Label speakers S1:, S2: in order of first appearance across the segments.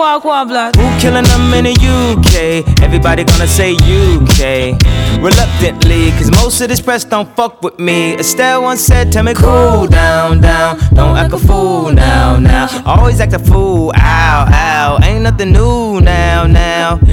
S1: Walk.
S2: Who killing them in the UK? Everybody gonna say UK. Reluctantly, cause most of this press don't fuck with me. Estelle once said, Tell me cool down, down. Don't act a fool now, now. Always act a fool, ow, ow. Ain't nothing new now, now.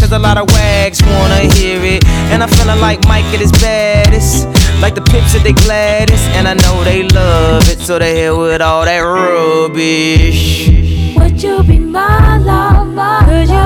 S2: Cause a lot of wags wanna hear it. And I'm feeling like Mike at his baddest. Like the pips at they gladdest. And I know they love it. So they hit with all that rubbish.
S1: Would you be my lover? Could you